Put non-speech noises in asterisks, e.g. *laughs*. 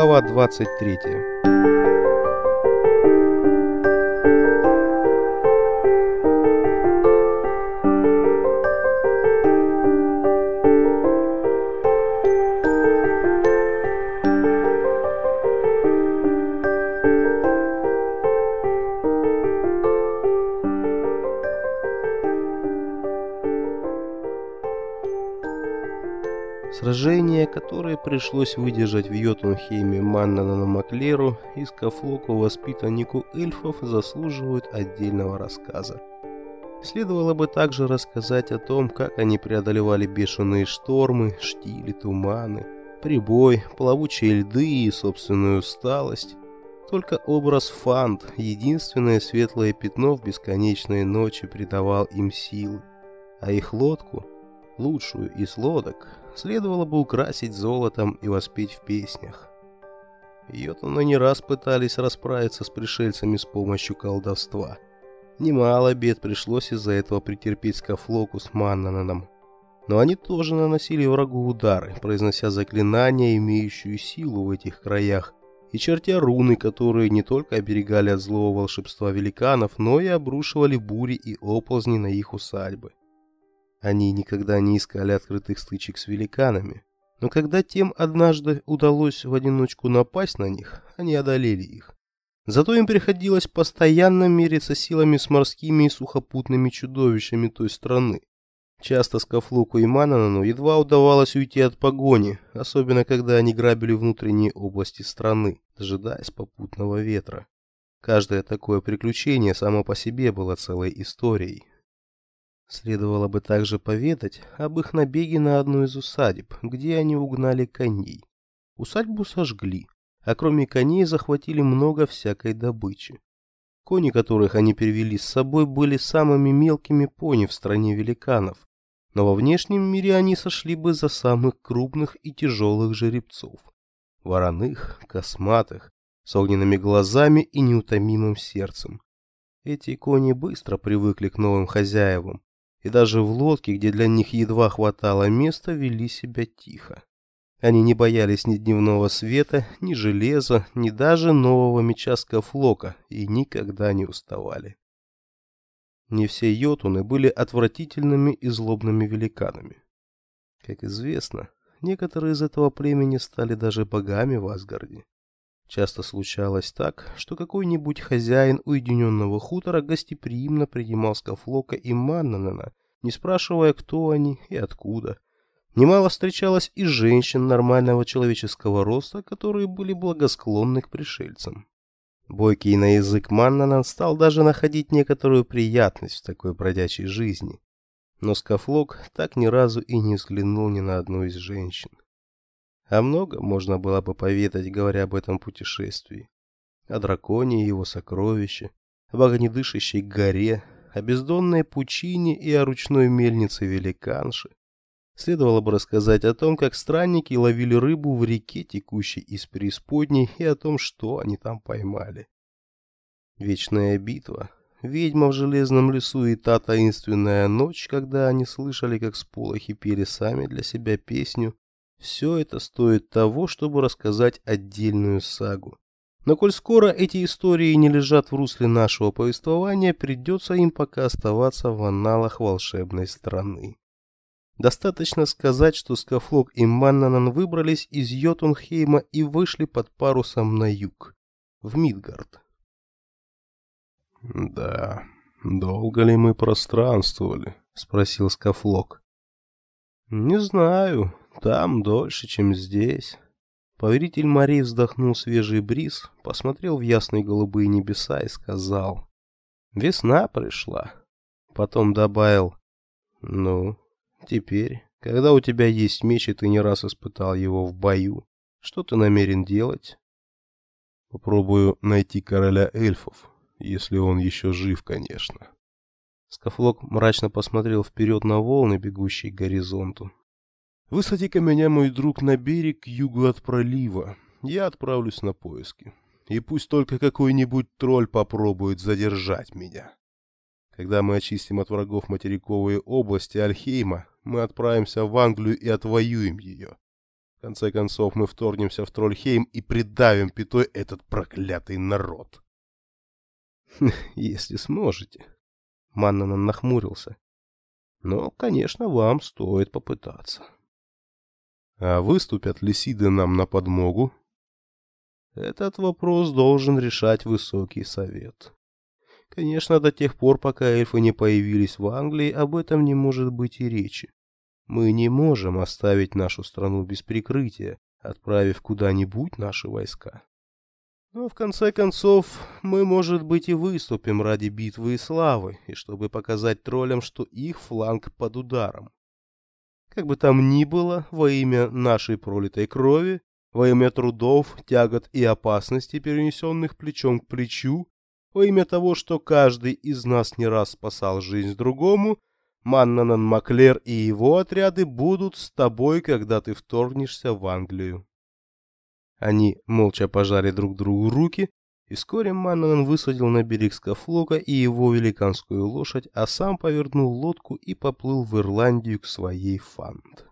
Глава 23 Сражение, которое пришлось выдержать в Йотунхейме Маннанану Маклеру и Скафлоку воспитаннику эльфов, заслуживают отдельного рассказа. Следовало бы также рассказать о том, как они преодолевали бешеные штормы, штили, туманы, прибой, плавучие льды и собственную усталость. Только образ Фант, единственное светлое пятно в бесконечной ночи, придавал им силы, а их лодку, лучшую из лодок, следовало бы украсить золотом и воспеть в песнях. Йотуны не раз пытались расправиться с пришельцами с помощью колдовства. Немало бед пришлось из-за этого претерпеть Скафлоку с Маннананом. Но они тоже наносили врагу удары, произнося заклинания, имеющие силу в этих краях, и чертя руны, которые не только оберегали от злого волшебства великанов, но и обрушивали бури и оползни на их усадьбы. Они никогда не искали открытых стычек с великанами, но когда тем однажды удалось в одиночку напасть на них, они одолели их. Зато им приходилось постоянно мериться силами с морскими и сухопутными чудовищами той страны. Часто Скафлуку и Мананану едва удавалось уйти от погони, особенно когда они грабили внутренние области страны, дожидаясь попутного ветра. Каждое такое приключение само по себе было целой историей. Следовало бы также поведать об их набеге на одну из усадеб, где они угнали коней. Усадьбу сожгли, а кроме коней захватили много всякой добычи. Кони, которых они привели с собой, были самыми мелкими пони в стране великанов, но во внешнем мире они сошли бы за самых крупных и тяжелых жеребцов. Вороных, косматых, с огненными глазами и неутомимым сердцем. Эти кони быстро привыкли к новым хозяевам, и даже в лодке, где для них едва хватало места, вели себя тихо. Они не боялись ни дневного света, ни железа, ни даже нового меча Скафлока и никогда не уставали. Не все йотуны были отвратительными и злобными великанами. Как известно, некоторые из этого племени стали даже богами в Асгарде. Часто случалось так, что какой-нибудь хозяин уединенного хутора гостеприимно принимал Скафлока и Маннанена, не спрашивая, кто они и откуда. Немало встречалось и женщин нормального человеческого роста, которые были благосклонны к пришельцам. Бойкий на язык Маннанан стал даже находить некоторую приятность в такой бродячей жизни. Но Скафлок так ни разу и не взглянул ни на одну из женщин. А много можно было бы поведать, говоря об этом путешествии. О драконе и его сокровище, об огнедышащей горе, о бездонной пучине и о ручной мельнице великанши. Следовало бы рассказать о том, как странники ловили рыбу в реке, текущей из преисподней, и о том, что они там поймали. Вечная битва, ведьма в железном лесу и та таинственная ночь, когда они слышали, как сполохи пели сами для себя песню, все это стоит того, чтобы рассказать отдельную сагу. Но коль скоро эти истории не лежат в русле нашего повествования, придется им пока оставаться в аналах волшебной страны. Достаточно сказать, что Скафлок и Маннанан выбрались из Йотунхейма и вышли под парусом на юг, в Мидгард. «Да, долго ли мы пространствовали?» — спросил Скафлок. «Не знаю», там дольше, чем здесь. Поверитель Марии вздохнул свежий бриз, посмотрел в ясные голубые небеса и сказал. Весна пришла. Потом добавил. Ну, теперь, когда у тебя есть меч, и ты не раз испытал его в бою, что ты намерен делать? Попробую найти короля эльфов, если он еще жив, конечно. Скафлок мрачно посмотрел вперед на волны, бегущие к горизонту. Высади-ка меня, мой друг, на берег к югу от пролива. Я отправлюсь на поиски. И пусть только какой-нибудь тролль попробует задержать меня. Когда мы очистим от врагов материковые области Альхейма, мы отправимся в Англию и отвоюем ее. В конце концов, мы вторгнемся в Трольхейм и придавим пятой этот проклятый народ. *laughs* Если сможете. Маннанон нахмурился. Но, конечно, вам стоит попытаться. А выступят ли Сиды нам на подмогу? Этот вопрос должен решать Высокий Совет. Конечно, до тех пор, пока эльфы не появились в Англии, об этом не может быть и речи. Мы не можем оставить нашу страну без прикрытия, отправив куда-нибудь наши войска. Но в конце концов, мы, может быть, и выступим ради битвы и славы, и чтобы показать троллям, что их фланг под ударом. Как бы там ни было, во имя нашей пролитой крови, во имя трудов, тягот и опасностей, перенесенных плечом к плечу, во имя того, что каждый из нас не раз спасал жизнь другому, Маннанан Маклер и его отряды будут с тобой, когда ты вторгнешься в Англию. Они молча пожали друг другу руки, и вскоре Маннанан высадил на берег Скафлока и его великанскую лошадь, а сам повернул лодку и поплыл в Ирландию к своей фант.